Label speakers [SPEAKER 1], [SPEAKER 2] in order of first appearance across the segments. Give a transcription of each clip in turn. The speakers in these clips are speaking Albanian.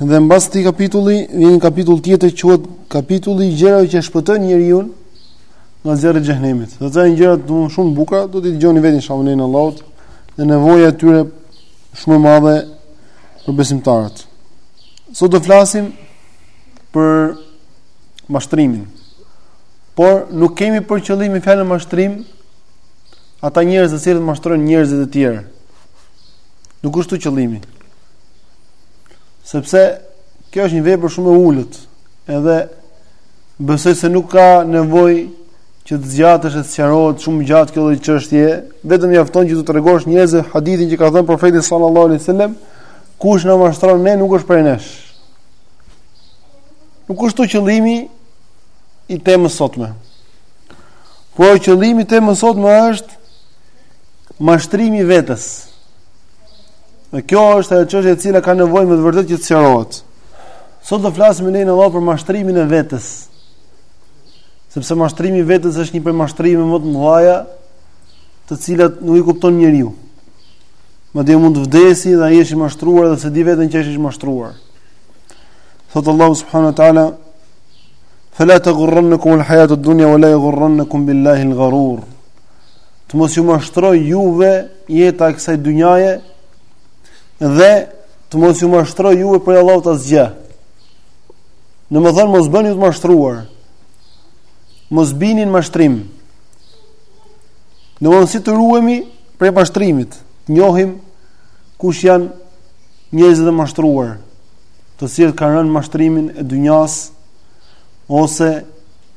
[SPEAKER 1] Dhe mbas këtij kapitulli vjen një kapitull tjetër që quhet kapitulli i gjërave që shpëtojnë njeriu nga zjarri i xhehenemit. Do të thonë gjëra shumë shumë bukura, do t'i dëgjoni vetë inshallah me lejen e Allahut dhe nevoja e tyre është shumë e madhe për besimtarët. Sot do flasim për mashtrimin. Por nuk kemi për qëllim me fjalën mashtrim ata njerëz të cilët mashtrojnë njerëzit e tjerë. Nuk është qëllimi. Sepse kjo është një vepër shumë e ulët, edhe besoj se nuk ka nevojë që të zgjatesh e të sqarohet shumë gjatë kjo lloj çështje, vetëm mjafton që t'u tregosh njerëzve hadithin që ka thënë profeti sallallahu alaihi wasallam, kush na mashtron ne nuk është prej nesh. Nuk është ky qëllimi i temës së sotme. Por qëllimi i temës së sotme është mashtrimi i vetes. Dhe kjo është ajo çështje e cila ka nevojë me të vërtetë që të sqarohet. Sot do flasim me lejen e Allahut për mashtrimin e vetes. Sepse mashtrimi i vetes është një prej mashtrimeve më të mëdha, të cilat nuk i kupton njeriu. Madje mund të vdesi dhe ai është i mashtruar dhe s'e di veten që është i mashtruar. Thotë Allahu subhanahu wa taala Fela tegurrennekumul hajatud dunja, ue la jegurrennekum billahil garur. të mos ju mashtrojë juve jeta e kësaj dynjaje dhe të mos ju mashtrojë juve për Allahun asgjë. Domethënë, mos bëhuni ju të mashtruar, mos bini në mashtrim. Domethënë si të ruhemi prej mashtrimit, të njohim kush janë njerëzit e mashtruar, të cilët kanë rënë në mashtrimin e dynjas, ose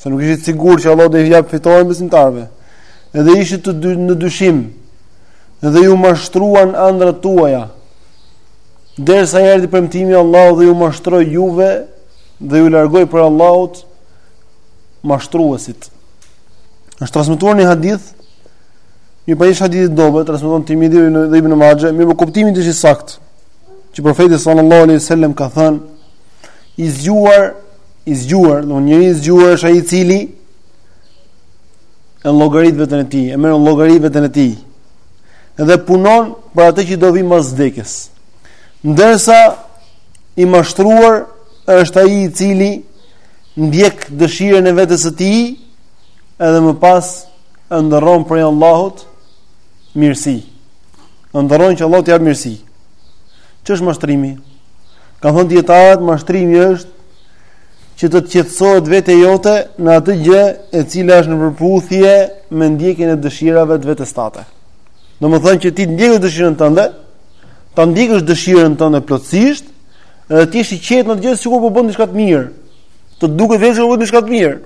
[SPEAKER 1] Se nuk ishit të sigurt që Allahu do i japë fitoren besimtarëve. Edhe ishit të dy, në dyshim. Dhe ju mashtruan ëndrrat tuaja. Derisa erdhi premtimi i Allahut dhe ju mashtroi juve dhe ju largoi prej Allahut mashtruesi. Është transmetuar një hadith Ndonëse është hadith i dobët, transmeton Tirmidhiu dhe Ibn Majah, mirëpo kuptimi është i saktë. Që profeti sallallahu alaihi wasallam ka thënë i zgjuar i zgjuar, njeri i zgjuar është ai i cili e llogarit veten e tij, e merr në llogari veten e tij. Dhe punon për atë që do vijë mbas vdekjes. Ndërsa i mashtruar është ai i cili ndjek dëshirën e vetes së tij edhe më pas ëndërron prej Allahut mirësi. Ëndërron që Allahu t'i japë mirësi. Ç'është mashtrimi? Kanë thënë dijetarët, mashtrimi është që të të qetësohet vetja jote në atë gjë e cila është në përputhje me ndjekjen e dëshirave të vetes tënde. Domethënë që ti të ndjekësh dëshirën tënde, të ndjekësh dëshirën tënde plotësisht, edhe ti jesh i qetë në atë gjë sikur po bën diçka të mirë. Të duket vetja sikur po bën diçka të mirë.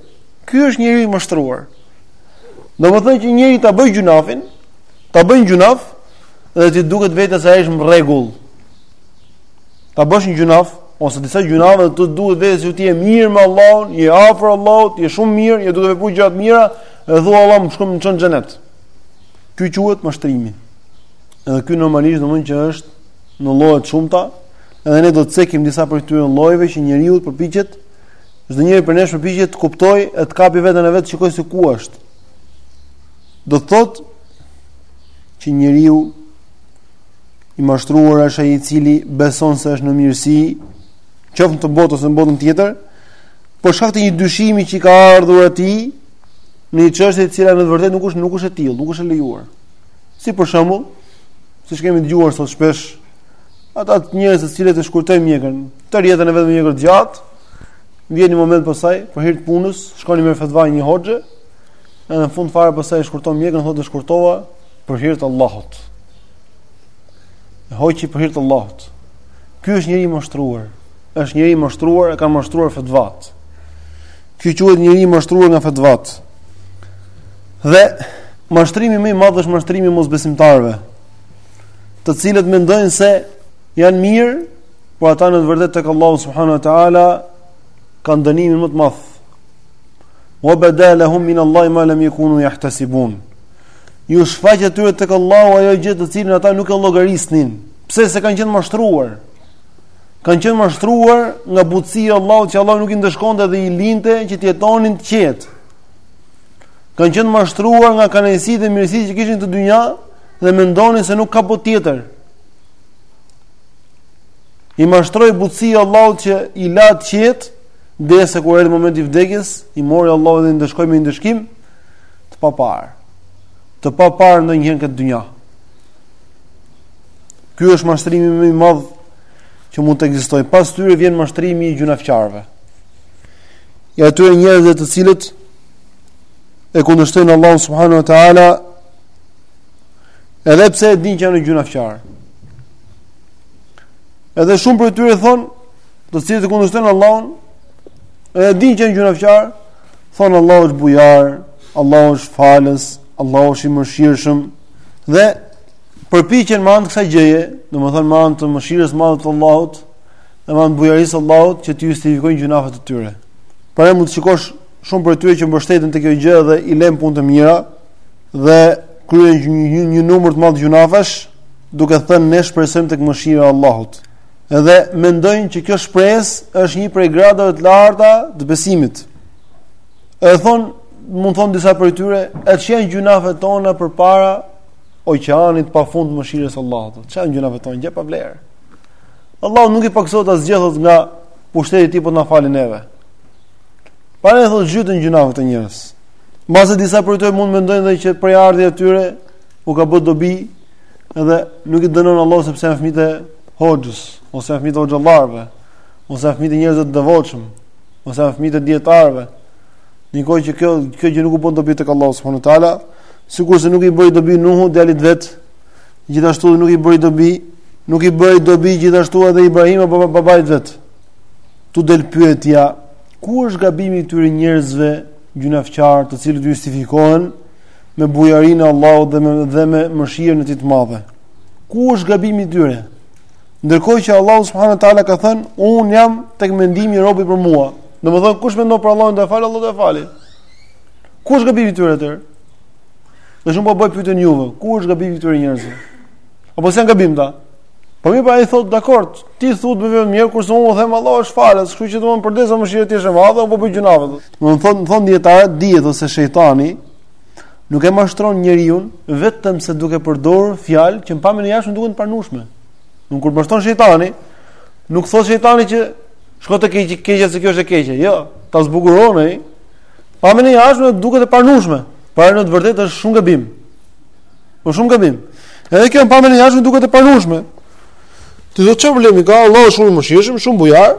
[SPEAKER 1] Ky është njeriu i mashtruar. Domethënë që njeriu ta bëjë gjynahin, të bëjë gjynah dhe t'i duket vetja se ai është në rregull. ta bësh një gjynah ose disa gjynahe e të duket vetja se ti je mirë me Allahun, je afër Allahut, je shumë mirë, je duke vepruar gjëra të mira, e thua Allahu më shkon më çon xhenet. Ky quhet mashtrimi. Edhe ky normalisht domethënë që është në lloje të shumta, edhe ne do të cekim disa prej këtyre llojeve që njeriu të përpiqet çdo njeri prej nesh të përpiqet të kuptojë e të kapi veten e vet të shikojë se ku është. Do të thotë që njeriu I mashtruar është ai i cili beson se është në mirësi, qoftë në këtë botë ose në botën tjetër, për shkak të një dyshimi që i ka ardhur atij në një çështje e cila në të vërtetë nuk është nuk është e tillë, nuk është e lejuar. Si për shembull, siç kemi dëgjuar sot shpesh, ata njerëz të cilët e shkurtojnë mjekrën, tërë jetën e vet me mjekër të gjatë, vjen një moment pastaj, për hir të punës, shkon i merr fetva një hoxhe, edhe në fund fare pastaj e shkurton mjekrën, thotë e shkurtova për hir të Allahut. E hoqi për hir të Allahut. Ky është njeri i mashtruar. Është njeri i mashtruar, e kanë mashtruar fetvat. Ky quhet njeri i mashtruar nga fetvat. Dhe mashtrimi më i madh është mashtrimi i mosbesimtarëve, të cilët mendojnë se janë mirë, por ata në të vërtetë tek Allahu subhanahu wa taala kanë dënimin më të madh. Wa badalahum min Allahi ma lam yakunu yahtasibun. Iu shfaq atyre tek Allahu ajo gjë të cilën ata nuk e llogarisnin. Pse? Se kanë qenë të mashtruar. Kanë qenë të mashtruar nga butësia e Allahut që Allahu nuk i ndëshkonte dhe i linte që të jetonin të qetë. Kanë qenë të mashtruar nga kënaqësitë dhe mirësitë që kishin në dynja dhe mendonin se nuk ka botë tjetër. I mashtroi butësia e Allahut që i la të qetë, derisa kur erdhi momenti i vdekjes, i mori Allahu dhe i ndëshkoi me ndëshkim. të paparë. Të paparë ndonjëherë në këtë dynja. Ky është mashtrimi më i madh që mund të ekzistojë. Pas tyre vjen mashtrimi i gjynahqarëve. I atyre njerëzve të cilët e kundërshtojnë Allahun subhanahu wa taala edhe pse e dinë që janë gjynahqarë. Edhe shumë prej tyre thonë, të cilët e kundërshtojnë Allahun, edhe dinë që janë gjynahqarë, Thonë Allahu është bujar, Allahu është falës, Allahu është i mëshirshëm, dhe përpiqen me anë të kësaj gjëje, domethënë me anë të mëshirës së madhe të Allahut, dhe me anë të bujarisë së Allahut, që të justifikojnë gjunafet e tyre. Pra mund të shikosh shumë prej tyre që mbështeten te kjo gjë dhe i lënë punët e mira, dhe kryejnë një, një, një numër të madh gjunafesh, duke thënë ne shpresojmë tek mëshira e Allahut. Edhe mendojnë që kjo shpresë është një prej gradave të larta të besimit. Edhe thon, mund të thonë disa prej tyre, e ç'janë gjunafet tona përpara oqeanit pafund të mëshirës së Allahut. Ç'janë gjunafet tona, gjë pa vlerë. Allahut nuk i paksohet asgjë thot nga pushteti i tij po na fali neve. Para e thot gjytën gjunafet e njerëzve. Mbase disa prej tyre mund të mendojnë edhe që prejardhja e tyre u ka bë dobi Edhe nuk i dënon Allahu sepse janë fëmijët e hoxhës, ose janë fëmijët e hoxhallarëve, ose janë fëmijët e njerëzve të devotshëm, ose janë fëmijët e dijetarëve. Ndërkohë që kjo kjo gjë nuk u bën dobi tek Allah subhanahu wa taala, sikurse nuk i bëri dobi Nuhu djalit vet, gjithashtu nuk i bëri dobi, nuk i bëri dobi gjithashtu edhe Ibrahim as babait vet. Këtu del pyetja, ku është gabimi i këtyre njerëzve gjunafqarë, të cilët justifikohen? me bujarinë e Allahut dhe me dhe me mëshirën e Tij të madhe. Ku është gabimi i tyre? Ndërkohë që Allahu subhanahu wa taala ka thënë, "Un jam tek mendimi i robit për mua." Domethënë kush mendon për Allahun do e falë, Allahu do e falë. Ku është gabimi i tyre atëherë? Dhe unë po bëj pyetjen juve, ku është gabimi i këtyre njerëzve? Apo s'e kanë gabim ata? Po mirë, ai thotë dakord, ti thut më vjen mirë kurse unë u them Allahu është falës, kështu që domon përderisa mëshira e Tij është e madhe, po bëj gjunafe. Do të thonë thon dijetarët dihet se shejtani nuk e mashtron njeriun vetëmse duke përdorur fjalë që në pamjen e jashtme duken të pranueshme. Nuk kur mashtron shejtani, nuk thotë shejtani që shko te keq, keqja se kjo është e keqe. Jo, ta zbukuron ai. Në pamjen e jashtme duket e pranueshme, por në të vërtetë është shumë gabim. Po shumë gabim. Edhe kjo në pamjen e jashtme duket e pranueshme. Ti thotë çfarë problemi ka? Allahu është shumë i mëshirshëm, shumë bujar.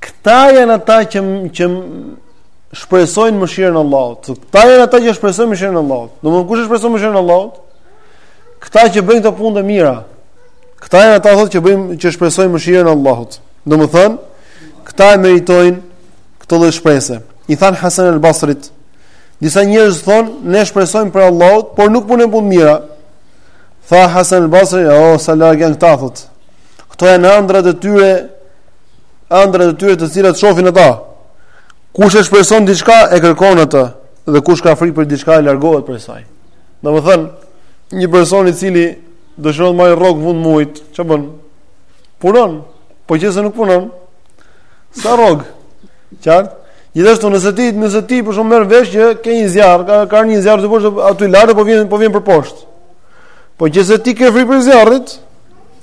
[SPEAKER 1] Këta janë ata që që shpresojnë mëshirën e Allahut. Këta janë ata që shpresojnë mëshirën e Allahut. Domthon kush e shpreson mëshirën e Allahut? Këta që bëjnë këto punë të mira. Këta janë ata thotë që bëjnë që shpresojnë mëshirën e Allahut. Domthon këta e meritojnë këtë lloj shprese. I than Hasan al-Basrit, disa njerëz thonë, ne shpresojmë prej Allahut, por nuk punojmë punë të mira. Tha Hasan al-Basri, "O, oh, sa larg janë këta thotë. Këto janë ëndrrat e tyre ëndrrat e tyre të cilat shohin ata. Kush e shpreson diçka e kërkon atë dhe kush ka frikë për diçka e largohet prej saj. Domethënë një person i cili dëshiron të marrë rrogë fund muajit, çfarë bën? Punon. Po qe se nuk punon, s'ka rrogë? Qartë? Gjithashtu nëse ti, nëse ti për shembull merr vesh që ke një zjarr, ka ka një zjarr te... poshtë aty lart po vjen po vjen për poshtë. Po qe se ti ke frikë prej zjarrit,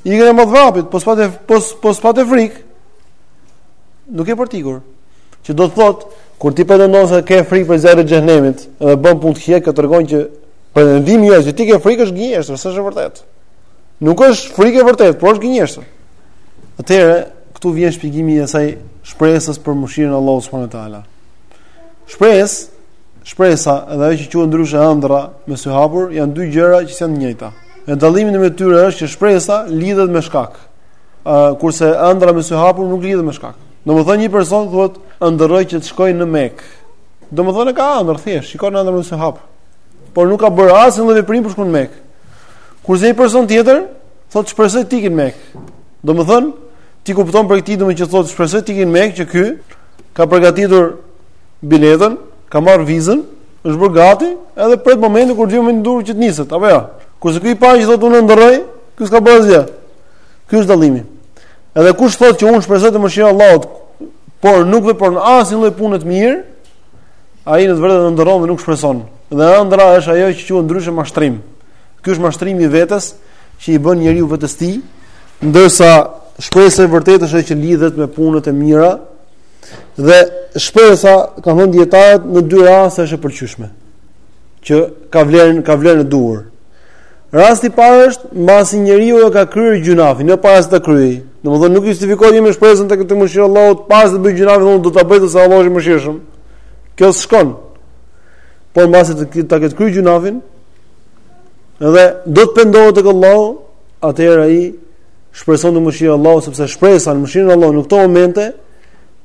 [SPEAKER 1] Ikën me vrap ti, po s'pate po po s'pate frikë. Nuk e... për t'ikur. Që do të thotë, kur ti pretendon se ke frikë për zjarrin e xhehenemit dhe bën punë të këqija, kjo tregon që pretendimi jot që ti ke frikë është gënjeshtër, s'është e vërtetë. Nuk është frikë e vërtetë, por është gënjeshtër. Atëherë, këtu vjen shpjegimi i asaj shpresës për mëshirën e Allahut subhanahu wa taala. Shpresë, shpresa dhe ajo që quhet ndryshe ëndrra me sy hapur janë dy gjëra që janë të njëjta. E dallimi ndërmjet tyre është që shpresa lidhet me shkak. Ë kurse ëndrra me sy hapur nuk lidhet me shkak. Domethënë një person thotë ëndërroj që të shkoj në Mekë. Domethënë ka ëndërr thjesht, shikon ëndrrën me sy hapur. Por nuk ka bërë asnjë lloj veprimi për të shkuar në Mekë. Kurse një person tjetër thotë shpresoj të iki në Mekë. Domethënë ti kupton për këtë domethënë që thotë shpresoj të iki në Mekë që ky ka përgatitur biletën, ka marrë vizën, Është bërë gati, edhe pret momentin kur të vijë momenti i duhur që të niset, apo jo? Kurse ky i pari që thotë unë ëndërroj, ky s'ka bërë asgjë. Ky është dallimi. Edhe kush thotë që unë shpresoj te mëshira e Allahut, por nuk vepron asnjë lloj pune të mirë, ai në të vërtetë ëndërron dhe nuk shpreson. Dhe ëndrra është ajo që quhet ndryshe mashtrim. Ky është mashtrimi i vetes që i bën njeriu vetes së tij, ndërsa shpresa e vërtetë është ajo që lidhet me punët e mira, Dhe shpresa, kanë thënë dijetarët në dy raste është e pëlqyeshme që ka vlerën ka vlerën e duhur. Rasti i parë është mbasi njeriu e ka kryer gjynahun, jo para se ta kryejë. Domethënë nuk justifikohemi me shpresën tek te mëshira e Allahut para se të bëj gjynahun, unë do ta bëj se Allahu është i mëshirshëm. Kjo s'shkon. Por mbasi të ta ketë kryer gjynahun dhe do të pendohet tek Allahu, atëherë ai shpreson në mëshirën e Allahut sepse shpresa në mëshirën e Allahut në këto momente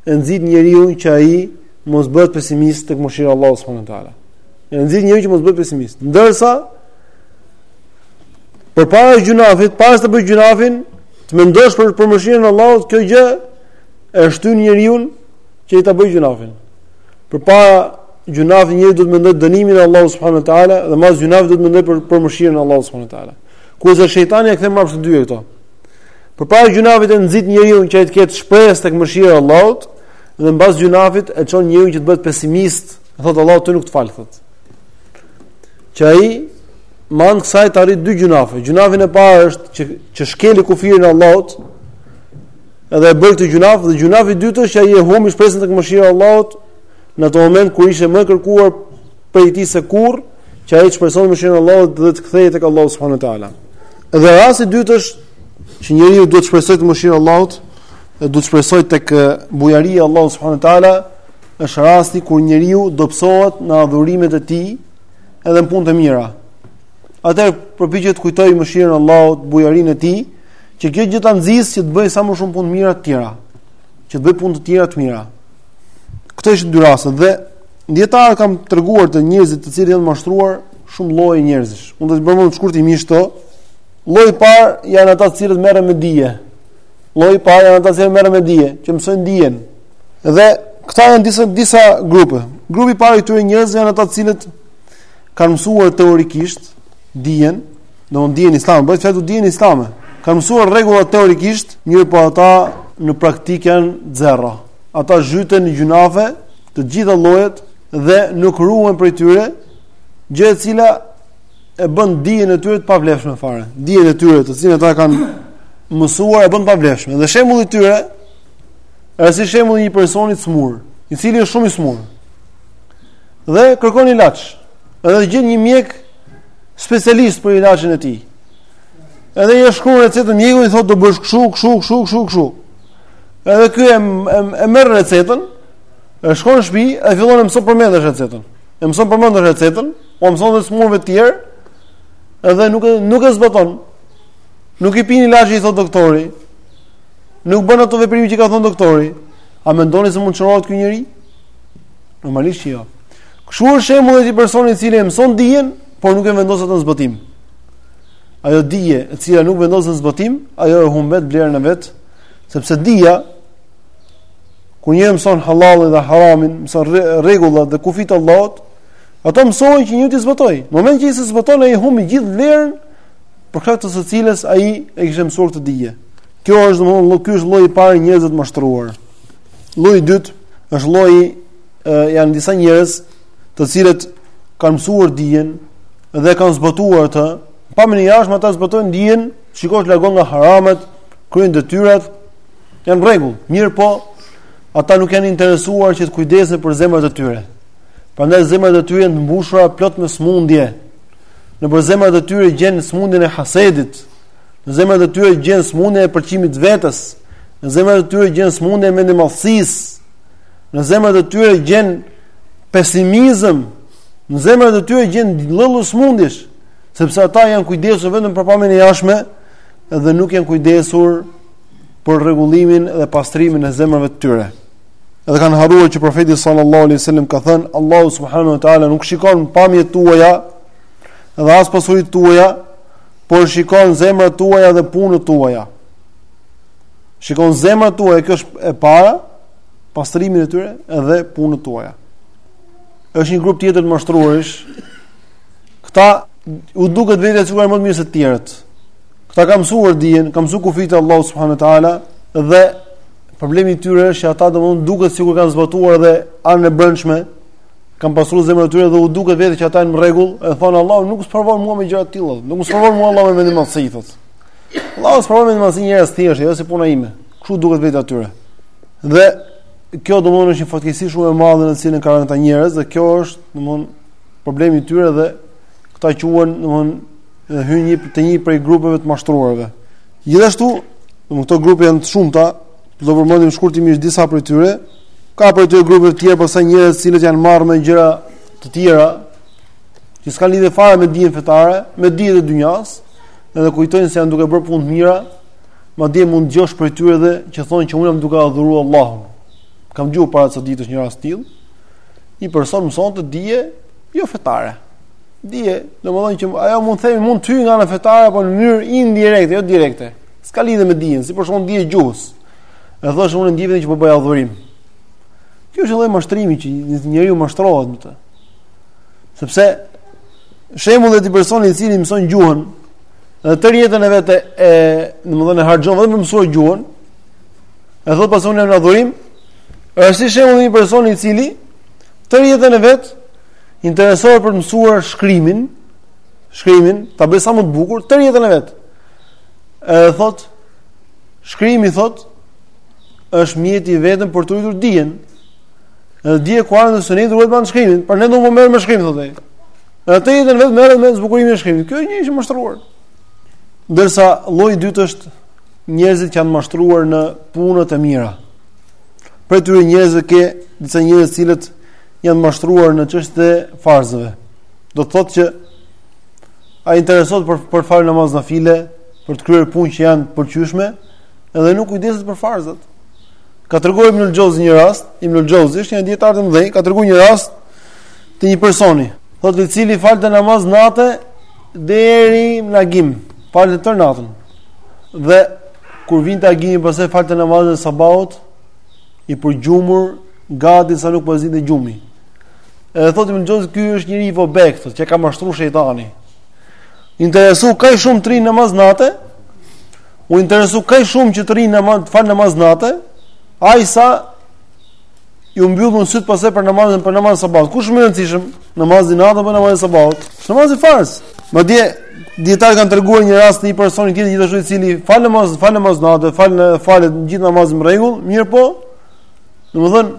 [SPEAKER 1] e nxit njeriu që ai mos bëhet pesimist tek mëshira e Allahut subhanahu wa taala. E nxit njeriu që mos bëhet pesimist. Ndërsa përpara gjynahut, para se të bëjë gjynahun, të mendosh për për mëshirën e Allahut, kjo gjë e shtyn njeriu që ai ta bëjë gjynahun. Përpara gjynahut njeriu do të mendojë dënimin e Allahut subhanahu wa taala dhe mbas gjynahut do të mendojë për për mëshirën e Allahut subhanahu wa taala. Kurse shejtani e kthen mbrapsht të dyja këto. Përpara gjunafit e nxit njeriun që ai të ketë shpresë tek mëshira e Allahut dhe mbas gjunafit e çon njeriun që të bëhet pesimist, thotë Allahu ti nuk të fal thotë. Që ai me anë kësaj të arrit dy gjunafe. Gjunafin e parë është që që shkeli kufirin e Allahut dhe e bëri këtë gjunaf dhe gjunafi i dytë është që ai e humbi shpresën tek mëshira e Allahut në atë moment kur ishte më e kërkuar prej tij se kurr që ai të shpresojë mëshirën e Allahut dhe të kthehej tek Allahu subhanahu wa taala. Dhe rasti i dytë është që njeriu duhet të shpresojë te mëshira e Allahut dhe duhet të shpresojë tek bujaria e Allahut subhanahu wa taala është rasti kur njeriu dobësohet në adhurimet e tij edhe në punët e mira. Atër përpiqet t'kujtoj mëshirën e Allahut, bujarin e tij, që kjo gjë ta nxis që të bëjë sa më shumë punë mira të tjera, që të bëjë punë të tjera të mira. Këto janë dy raste dhe Dijetarët kanë treguar te njerëzit të cilët janë mashtruar shumë lloje njerëzish. Unë do t'i përmend shkurtimisht këto. Lloji i parë janë ata të cilët merren me dije. Lloji i parë janë ata që merren me dije, që mësojnë dijen. Dhe këta janë disa disa grupe. Grupi i parë i këtyre njerëzve janë ata të cilët kanë mësuar teorikisht dijen, domthonë dijen islame, bëhet fjalë për dijen islame. Kanë mësuar rregullat teorikisht, mirëpo ata në praktikë janë zero. ata zhyten në gjynafe të gjitha llojet dhe nuk ruhen prej tyre, gjë e cila e bën dijen e tyre të pavlefshme fare. Dijen e tyre të cilën ata kanë mësuar e bën t'pavlefshme. Dhe shembulli i tyre është si shembulli i një personi të smur, i cili është shumë i smur. Dhe kërkon ilaç. Edhe gjen një mjek specialist për ilaçin e tij. Edhe i shkruan recetën mjeku i thotë do bësh kshu, kshu, kshu, kshu, kshu. Edhe ky e e merr recetën, e shkon në shtëpi, e fillon ta mëson përmendësh recetën. E mëson përmendësh recetën, po mëson edhe smurve të tjerë, edhe nuk e nuk e zbaton. Nuk i pi ilaçet që i thot doktori. Nuk bën ato veprime që ka thon doktori. A mendoni se mund të shrohet ky njeri? Normalisht që jo. Kështu është shembulli i një personi i cili mëson dijen, por nuk e vendos atë në zbatim. Ajo dije e cila nuk vendoset në zbatim, ajo e humbet vlerën e vet Sepse dija kur njeriu mëson halalin dhe haramin, mëson rregullat dhe kufijtë e Allahut, ato i mëson që t'i zbatoj. Në moment që s'i zbaton ai humbi gjithë vlerën për hatër të së cilës ai e kishte mësuar këtë dije. Kjo është domthonë lloj ky është lloji i parë i njerëzve të mashtruar. Lloji i dytë është lloji janë disa njerëz të cilët kanë mësuar dijen dhe kanë zbatuar atë, pamjen e jashtme ata zbatojnë dijen, shikon largohen nga haramet, kryejnë detyrat janë në rregull, mirëpo ata nuk janë interesuar që të kujdesen për zemrat e tyre. Prandaj zemrat e tyre janë të mbushura plot me smundje. Nëpër zemrat e tyre gjen smundjen e hasedit. Në zemrat e tyre gjen smundjen e pëlqimit vetes. Në zemrat e tyre gjen smundjen e mendjemadhësisë. Në zemrat e tyre gjen pesimizëm. Në zemrat e tyre gjen lloj-lloj smundjesh, sepse ata janë kujdesur vetëm për pamjen e jashtme dhe nuk janë kujdesur për rregullimin dhe pastrimin e zemrave të tyre. Edhe kanë harruar që profeti sallallahu alaihi wasallam ka thënë Allahu subhanahu wa taala nuk shikon pamjet tuaja dhe as pasuritë tuaja, por shikon zemrat tuaja dhe punët tuaja. Shikon zemrat tuaja, kjo është e para, pastrimin e tyre dhe punët tuaja. Është një grup tjetër të mashtruarish. Këta u duket vetja se janë më të mirë se të tjerët. Këta kanë mësuar dijen, kanë mësuar kufijtë e Allahut subhanuhu teala dhe problemi i tyre është që ata domthonë duket sikur kanë zbatuar dhe anën e brendshme kanë pastruar zemrën e tyre dhe u duket vetja që ata janë në rregull, e thon Allahu nuk më sprovon mua me gjëra të tilla, nuk më sprovon mua Allahu me mendjemadhësi thotë. Allahu sprovon me mendjemadhësi njerëz të thjeshtë, jo si puna ime. Kështu u duket vetja atyre. Dhe kjo domthonë është një fatkeqësi shumë e madhe në të cilën kanë ata njerëz dhe kjo është domthonë Problemi i tyre dhe këta quhen, domthonë, hyjnë te një prej grupeve të mashtruarve. Gjithashtu, domthonë këto grupe janë të shumta, do të përmendim shkurtimisht disa prej tyre. Ka prej tyre grupe të tjera, pastaj njerëz të cilët janë marrë me gjëra të tjera, që s'kanë lidhje fare me dijen fetare, me dijet e dynjas, edhe kujtojnë se janë duke bërë punë të mira, madje mund të dëgjosh prej tyre dhe që thonë që unë jam duke adhuruar Allahun. Kam dëgjuar para ca ditësh një rast të tillë, Një person mësonte dije jo fetare. Dije, domethënë që ajo mund të themi mund të hyjë nga ana fetare po në mënyrë indirekte, jo direkte. S'ka lidhje me dijen, si për shembull dija e gjuhës. E thosh unë ndjehem që po bëj adhurim. Kjo është lloj mashtrimi që njeriu mashtrohet me të. Sepse shembulli i personit i cili mëson gjuhën dhe tërë jetën e vet e, domethënë harxhon vetëm për të mësuar gjuhën. E thot pastaj jam në adhurim, Është si shembull një person i cili tërë jetën e vet interesohet për të mësuar shkrimin, shkrimin, ta bëjë sa më të bukur tërë jetën e vet. Edhe thot shkrimi thot është mjeti i vetëm për të arritur dijen. Edhe dije ku ardhën se ne duhet të bëjmë shkrimin, por unë do merrem me shkrim thotë ai. Edhe tërë jetën vetëm merret me zbukurimin e shkrimit. Ky është njeri i mashtruar. Ndërsa lloji i dytë është njerëzit që janë mashtruar në punët e mira. Prej tyre njerëzve ke disa njerëz të cilët janë të mashtruar në çështjen e farzeve. Do të thotë që ai interesohet për për të fal namaz nafile, për të kryer punë që janë të pëlqyeshme, edhe nuk kujdeset për farzat. Ka treguar Ibnul Xhozi një rast, Ibnul Xhozi është nga dijetarët e mëdhenj, ka treguar një rast të një personi, thotë i cili falte namaz natë deri në agim, falte tërë natën. Dhe Kur vinte agimi pastaj falte namazin e sabahut, i përgjumur, gati sa nuk po e zinte gjumi. Edhe thotë Ibnul Xhozi, ky është njeri i vobektë, që e ka mashtru shejtani. Interesu kaq shumë të rrinë namaz nate, u interesu kaq shumë që të rrijë namaz, të falë namaz nate, ai sa iu mbyllën sytë pastaj për namazin për namazin e sabahut. Kush është më i rëndësishëm? Namazi i natës apo namazi i sabahut? Namazi farz. Madje dijetarët kanë treguar një rast të një personi tjetër gjithashtu i cili fal namaz, fal namaz natë, fal falet gjithë namazin në rregull, mirëpo. Domethën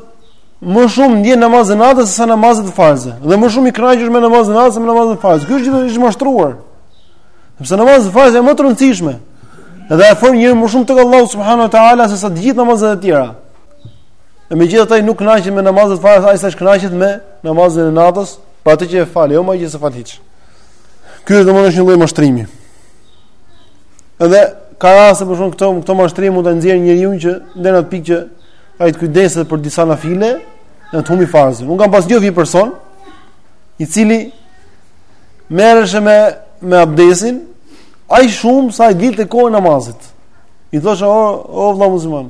[SPEAKER 1] më shumë ndjen namazin e natës se sa namazet farze. Dhe më shumë ai kënaqet me namazin e natës se me namazet farze. Ky është gjithashtu i mashtruar. Sepse namazet farze janë më të rëndësishme. Dhe e afrojnë njeriun më shumë tek Allahu subhanahu wa taala se sa të gjitha namazet e tjera. E megjithatë ai nuk kënaqet me namazet farze, aq siç kënaqet me namazin e natës, për atë që e fal, jo me atë që s'e fal hiç. Ky është domosdo një lloj mashtrimi. Edhe ka raste për shkak këto, këto mashtrime mund ta nxjerrë njeriun që deri në pikë që ai të kujdeset për disa nafile, dhe të humbi farzin. Unë kam parë një person i cili merrej me me abdesin, aq shumë sa i dilte koha e namazit. I thoja o, o vëlla musliman,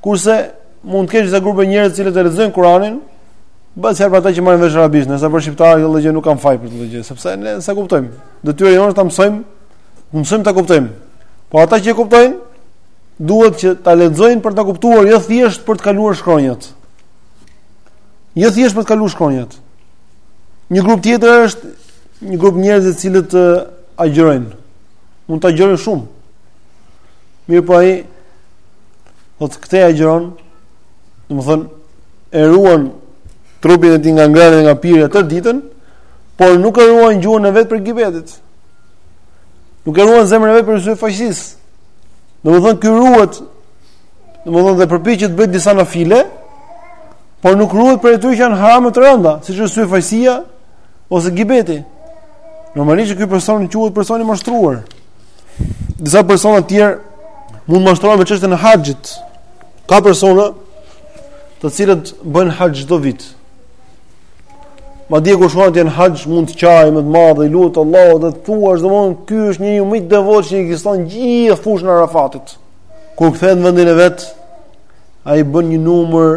[SPEAKER 1] Kurse mund të kesh disa grupe njerëzish të cilët e lexojnë Kur'anin, bëhet fjalë për ata që marrin vesh arabisht, se për shqiptarë kjo gjë nuk kanë faj për këtë gjë, sepse ne s'e kuptojmë, detyra jonë është ta mësojmë, të mësojmë ta kuptojmë. Po ata që e kuptojnë, duhet që ta lexojnë për ta kuptuar, jo thjesht për të kaluar shkronjat. Jo thjesht për të kaluar shkronjat. Një grup tjetër është një grup njerëz të cilët agjërojnë. Mund të agjërojnë shumë. Mirëpo ai Po te këta, ai agjëron, domethënë e ruan trupin e tij nga ngrënia nga pirja tërë ditën, por nuk e ruan gjuhën e vet prej gibetit. Nuk e ruan zemrën e vet prej syfaqësisë. Domethënë ky ruhet domethënë dhe përpiqet të bëjë disa nafile, por nuk ruhet për ato që janë harame të rënda, siç është syfaqësia ose gibeti. Normalisht ky person quhet person i mashtruar. disa persona të tjerë mund të mashtrohen me çështjen e haxhit. Ka persona të cilët bëjnë haxh çdo vit. Madje kur shkon në haxh mund të qajë me të madhe dhe lut Allahun dhe thua se ky është njeriu më i devotshëm që ekziston gjithë fushën e Arafatit. Kur kthehet në vendin e vet, ai bën një numër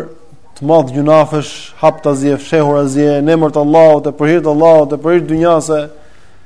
[SPEAKER 1] të madh gjynahesh, haptazi e fshehurazi në emër të Allahut e për hir të Allahut e për hir të dynjasë.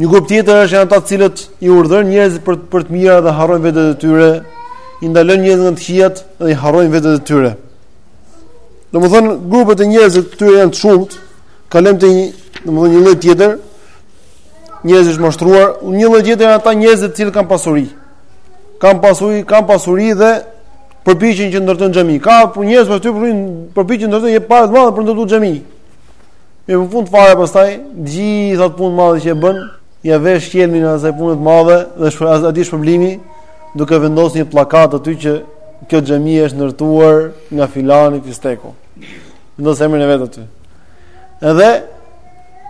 [SPEAKER 1] Një grup tjetër është janë ata të cilët i urdhërojnë njerëzit për për të mira dhe harrojnë veten e tyre, i ndalojnë njerëzit nga të këqijat dhe i harrojnë veten e tyre. Domethënë grupet e njerëzve të tillë janë të shumtë, kalojmë te një, domethënë një lloj tjetër, njerëz të mashtruar, një lloj tjetër janë ata njerëz të cilët kanë pasuri. Kanë pasuri, kanë pasuri dhe përpiqen që ndërtojnë xhami. Ka njerëz që përpiqen ndërtojnë një pare të madhe për ndërtuar xhami. Në më fund fare pastaj gjithë atë punë të madhe që e bën, ia vë qelbin e asaj pune të madhe dhe shpër as aty shpërblimi, duke vendosur një pllakatë aty që kjo xhami është ndërtuar nga filan Fisteku. Vendos emrin e vet aty. Edhe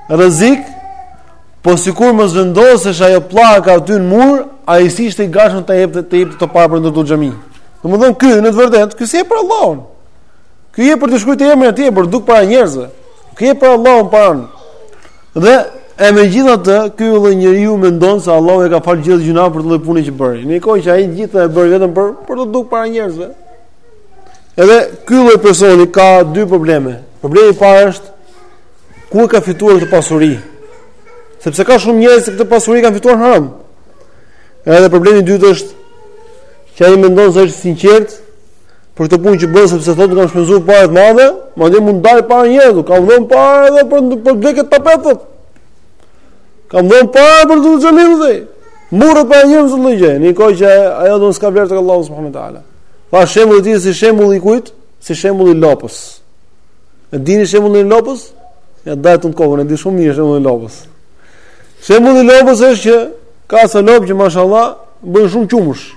[SPEAKER 1] rrezik Po sikur mos vendosej ajo pllaka aty në mur, ai s'ishte i gatshëm të jepte të jepte ato pare për ndërtu xhami. Domethënë ky në të vërtetë, ky s'jep për Allahun. Ky jep për të shkruajtur emrin e tij, për t'u duk para njerëzve. Ky s'jep për Allahun para. Dhe e megjithatë, ky lloj njeriu mendon se Allahu ia ka falë gjithë gjynahet për atë punën që bëri. Në kohë që ai gjithë e bëri vetëm për për t'u duk para njerëzve. Edhe ky lloj personi ka dy probleme. Problemi i parë është ku e ka fituar këtë pasuri? Sepse ka shumë njerëz që këtë pasuri kanë fituar haram. Edhe problemi i dytë është që ai mendon se është i sinqertë për këtë punë që bën sepse thotë kam shpenzuar para të madhe, madje mund dal para njerëzve, kam dhënë para edhe për për këtë tapet. Thot. Kam dhënë para për atë xhaminë dhe. Mburret para njerëzve çdo gjë, në kohë që ajo që thotë s'ka vlerë tek Allahu subhanahu wa taala. Pra shembulli i tij si shembulli i kujt? Si shembulli i lopës. E dini shembullin e lopës? Ja daja tund kokën, e di shumë mirë shembullin e lopës. Shembulli i lopës është që ka ca lopë që mashallah bën shumë qumësht.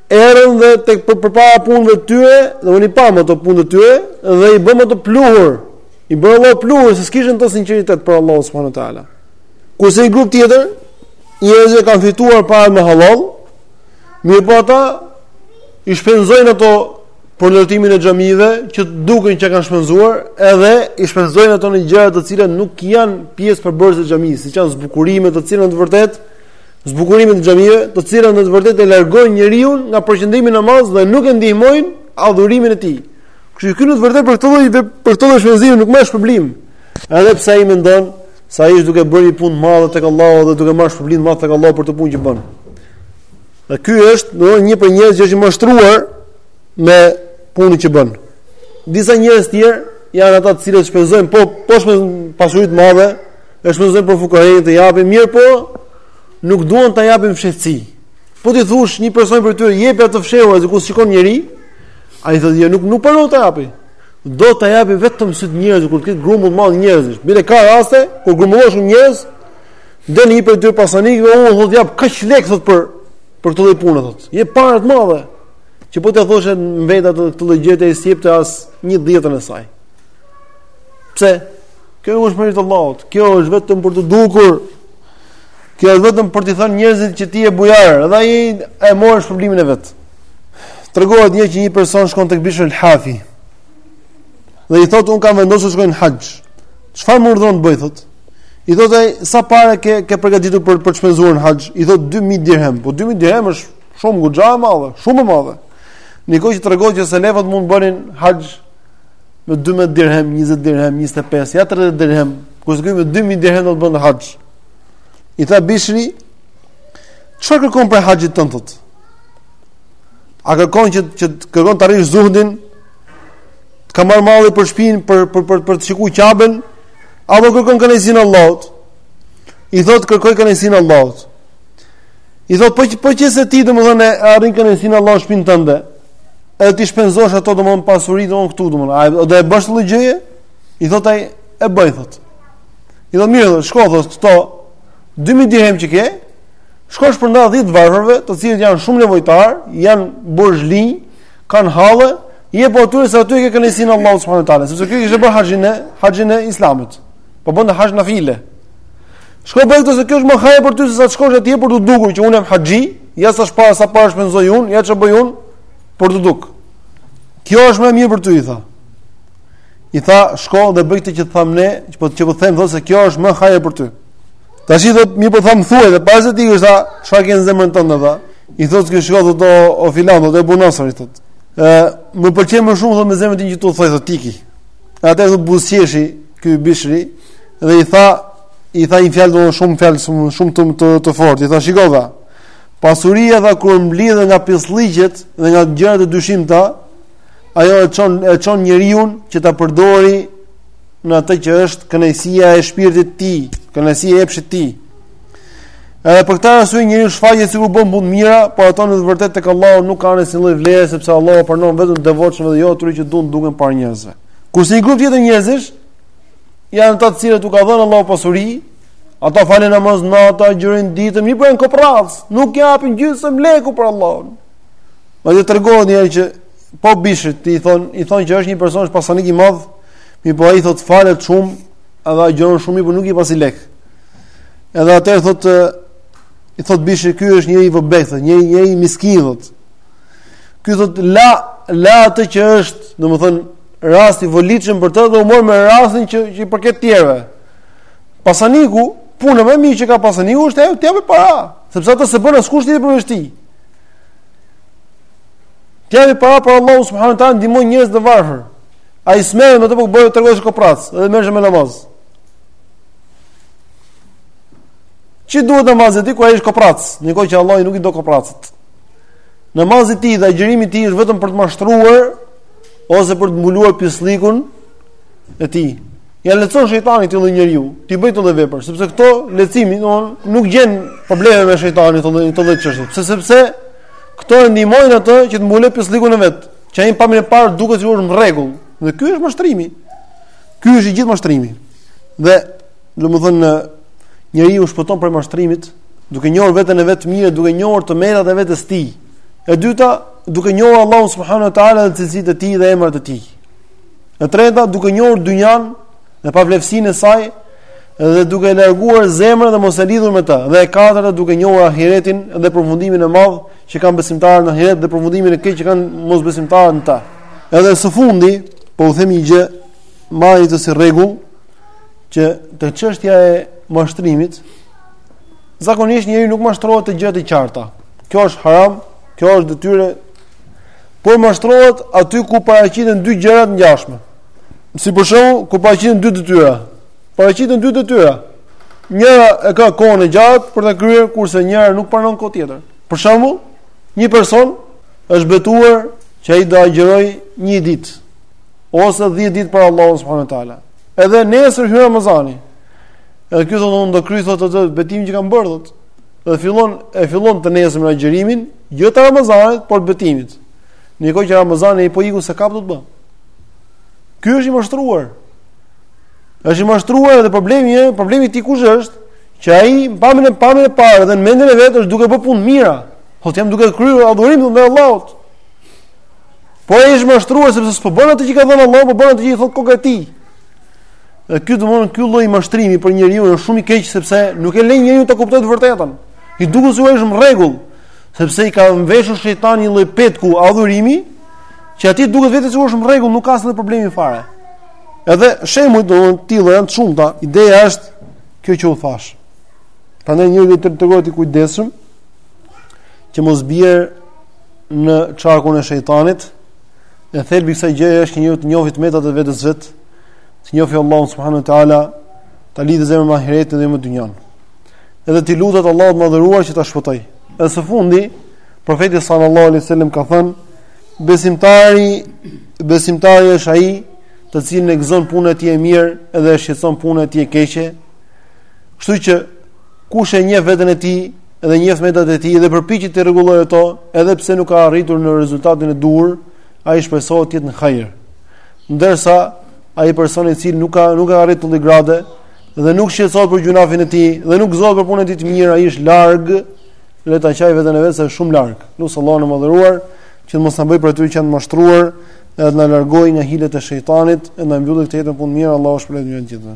[SPEAKER 1] Erën dhe tek për përpara punëve të tyre, dhe ne i pamë ato punë të tyre dhe i bëmë ato pluhur. I bën Allahu pluhur se s'kishte sinqeritet për Allahun subhanehu teala. Kurse një grup tjetër, njerëz që kanë fituar para me halal, mirëpo ata i shpenzojnë ato për ndërtimin e xhamive që të duken që kanë shpenzuar, edhe i shpenzojnë ato në gjëra të cilat nuk janë pjesë përbërëse të xhamisë, siç janë zbukurime të cilat në të vërtetë zbukurimit të xhamive, të cilat në të vërtetë e largojnë njeriu nga përqendrimi në namaz dhe nuk e ndihmojnë adhurimin e tij. Kështu që ky në të vërtetë për këtë lloj për këtë lloj shpenzimi nuk ka shpërblim. Edhe pse ai mendon se ai është duke bërë një punë të madhe tek Allahu dhe duke marrë shpërblim të madh tek Allahu për atë punë që bën. Dhe ky është domethënë një prej njerëzve që është i mashtruar me punën që bën. Disa njerëz të tjerë janë ata të cilët shpenzojnë po po pasuri të madhe E shpenzojnë për fukaranë të japin, mirëpo, nuk duan ta japin fshehtësi. Po t'i thuash një person për ty, jepi atë fshehur, atje ku s'shikon njeri, ai thotë, jo, nuk, nuk po do ta japi. Do ta japi vetëm sy të njerëzve, kur të ketë grumbull madh njerëzish. Bile ka raste, kur grumbullohen njerëzit, dhe një prej pasanikëve, unë thotë jap, kaq lekë, thotë, për, për atë punë, thotë. Jep para të madhe, që po t'i thoshe në vete të dhe gjete, ai s'jepte as një të dhjetën e saj. Pse? Kjo s'është për hir të Allahut. Kjo është vetëm për të dukur. Kjo është vetëm për të thënë njerëzit që ti je bujar, dhe ai e mori shpërblimin e vet. Tregohet një që një person shkon tek Bishr al-Hafi. Dhe i thotë unë kam vendosur të shkoj në haxh. Çfarë më urdhon të bëj thotë? I thotë ai sa para ke ke përgatitur për për të shpenzuar në haxh? I thotë 2000 dirhem. Po 2000 dirhem është shumë goxha e madhe, shumë e madhe. Një gjë që tregon që selefët mund të bënin haxh me 12 dirhem, 20 dirhem, 25, ja 30 dirhem, kurse ai me 2000 dirhem do të bënte haxh. I tha Bishri, çfarë kërkon prej haxhit tënd tha? A kërkon që që të kërkon të arrish zuhdin? Të ka marrë malli për shpinë për për për për të shiku Qaben? Apo kërkon kënaqësinë e Allahut? I thotë kërkoj kënaqësinë e Allahut. I thot po po që se ti domethënë e arrin kënaqësinë e Allahut në shpinë tënde. Edhe t'i shpenzosh ato domethënë pasuri domethënë këtu domethënë. A do e bësh këtë gjë? I thot ai e bëj thot. I thot mirë, shko thot këto 2000 dirhem që ke, shko shpërndaja 10 të varfërve, të cilët janë shumë nevojtar, janë borxhlinj, kanë halle, jepua atyre se aty ke kënaqësinë e Allahut subhanahu wa taala, sepse ky kishte bërë haxhin e haxhin e Islamit. Po bënte haxh nafile. Shko bëj këtë se kjo është më hajër për ty se sa të shkosh atje për të dukur që unë jam haxhi, ja sa shpara sa para shpenzoj unë, ja ç'bëj unë për të duk. Kjo është më e mirë për ty, i tha. I tha, shko dhe bëj këtë që të thamë ne, që po të po them thotë se kjo është më hajër për ty. Tash i thotë, mirëpo tha më thuaj dhe pas ti është tha, çfarë ke në zemrën tënde tha? I thotë që shko thotë o filan, thotë Ebu Nasr i thotë. Ë, më pëlqen më shumë thotë me zemrën time që të udhëtoj thotë të iki. Atëherë buzëqeshi ky Bishri dhe i tha, i tha një fjalë shumë fjalë shumë shumë të të, të fortë. I tha shiko. Pasuria tha kur mblidhet nga pislliqet dhe nga gjërat e dyshimta, ajo e çon e çon njeriun që ta përdori në atë që është kënaqësia e shpirtit të tij, kënaqësia e epshit të tij. Edhe për këtë arsye njeriu shfaqet sikur bën punë të mira, por ato në të vërtetë tek Allahu nuk kanë asnjë lloj vlere sepse Allahu pranon vetëm prej të devotshmëve dhe jo atyre që duan të duken para njerëzve. Kurse një grup tjetër njerëzish janë ata të cilët u ka dhënë Allahu pasuri, ata falën namaz natën, agjërojnë ditën, mirëpo janë kopracë, nuk japin gjysëm leku për Allahun. Madje tregohet njëherë që po Bishrit i i thon, i thon që është një person është pasanik i madh, mirëpo ai thot falet shumë, edhe agjëron shumë, por nuk jep asnjë lek. Edhe atëherë thot i thot Bishri ky është një i vobekt, një një miskin. Ky thot la la atë që është, domethënë rasti i volitshëm për të dhe u mor me rastin që që i përket të tjerëve. Pasaniku, puna më e mirë që ka pasaniku është ajo të japë para, sepse atë s'e bën askush tjetër përveç tij. Të japë para për Allahun subhanahu wa taala të ndihmojë njerëz të varfër. Ai s'merret me të po bëhet tregohet koprac, edhe merret me namaz. Ç'i duhet namazi atij kur ai është koprac, në një kohë që Allahu nuk i do kopracët. Namazi i tij dhe agjërimi i tij është vetëm për të mashtruar ose për të mbuluar pisllikun e tij. Ia lehtëson shejtani këtij lloj njeriu, t'i bëjë këto lloj veprash, sepse këto lehtësimi domethënë nuk gjen probleme me shejtanin këto këto lloj çështjesh. Pse sepse këto e ndihmojnë atë që të mbulojë pisllikun e vet, që ai në pamje të parë duket sikur është në rregull. Dhe ky është mashtrimi. Ky është i gjithë mashtrimi. Dhe Domethënë njeriu shpëton prej mashtrimit duke njohur veten e vet mirë, duke njohur të metat e vetes së tij. E dyta, duke njohur Allahun subhanuhu teala dhe cilësitë e tij dhe emrat e tij. E treta, duke njohur dynjan dhe pavlefsinë e saj dhe duke larguar zemrën dhe mos e lidhur me të. Dhe e katërta, duke njohur ahiretin dhe përfundimin e madh që kanë besimtarët në ahiret dhe përfundimin e keq që kanë mosbesimtarët në ta. Edhe së fundi, po u them një gjë, merreni si rregull, që te çështja e mashtrimit zakonisht njeriu nuk mashtrohet te gjërat e qarta. Kjo është haram, kjo është detyrë. Por mashtrohet aty ku paraqiten dy gjëra të ngjashme. Si për shembull, ku paraqiten dy detyra. Paraqiten dy detyra. Njëra e ka kohën e gjatë për ta kryer, kurse njëra nuk pranon kohë tjetër. Për shembull, një person është betuar që ai do agjërojë një ditë ose 10 ditë për Allahun subhanuhu teala. Edhe nesër hyn Ramazani. Edhe ky thotë unë do kryj thotë atë betimin që kam bërë thotë. Dhe fillon e fillon të nesër me agjërimin, jo të Ramazanit, por të betimit. Në kohë që Ramazani po ikën se ka për ta bë. Ky është i mashtruar. Është i mashtruar dhe problemi është, problemi i tij kush është? Që ai pamjen e pamjen e parë dhe në mendjen e vet është duke bërë punë të mira. Po jam duke kryer adhurim ndaj Allahut. Po ai është mashtruar sepse s'po bën atë që ka thënë Allahu, po bën atë që i thotë koka e tij. Dhe ky domethënë ky lloj mashtrimi për njeriun është shumë i keq sepse nuk e lejon njeriun të kuptojë të vërtetën. I duket se është në rregull, sepse i ka veshur shejtani një lloj petku adhurimi, që atij i duket vetja se është në rregull, nuk ka asnjë problem fare. Edhe shembujt domethënë të tillë janë të shumta. Ideja është kjo që u thashë. Prandaj njeriu të tregohet i kujdesshëm që mos të bjerë në çarkun e shejtanit. Dhe thelbi i kësaj gjëje është që njeriu të njohë të metat e vetes së vet, të njohë Allahun subhanuhu teala, ta lidhë zemrën me ahiretin jo me dynjanë. Edhe t'i lutet Allahut të madhëruar që ta shpëtojë. Dhe së fundi, profeti sallallahu alaihi wasallam ka thënë, besimtari, besimtari është ai të cilin e gëzon puna e tij e mirë dhe e shqetëson puna e tij e keqe. Kështu që kush e njeh veten e tij dhe njeh të metat e tij dhe përpiqet t'i rregullojë ato, edhe pse nuk ka arritur në rezultatin e duhur, ai shpresohet të jetë në hajër. Ndërsa ai person i cili nuk ka nuk ka arritur këtë gradë dhe nuk shqetësohet për gjynahun e tij dhe nuk gëzohet për punën e tij të mirë, ai është larg le ta qajë veten e vet se është shumë larg. Lus Allahun e madhëruar që të mos na bëjë prej atyre që janë mashtruar, edhe të na largojë nga hilet e shejtanit, edhe të na e mbyllë këtë jetë me punë të mira, Allahu ju shpërbleftë të gjithë.